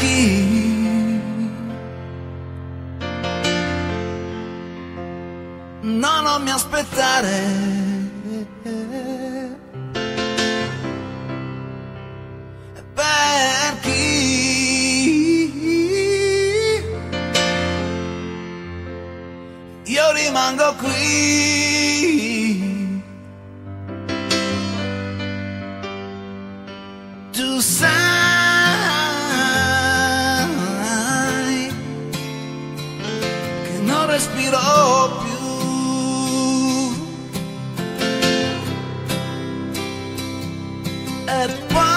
occhi. No, non mi aspettare. Io rimango qui. Tu sai. respiro più. E poi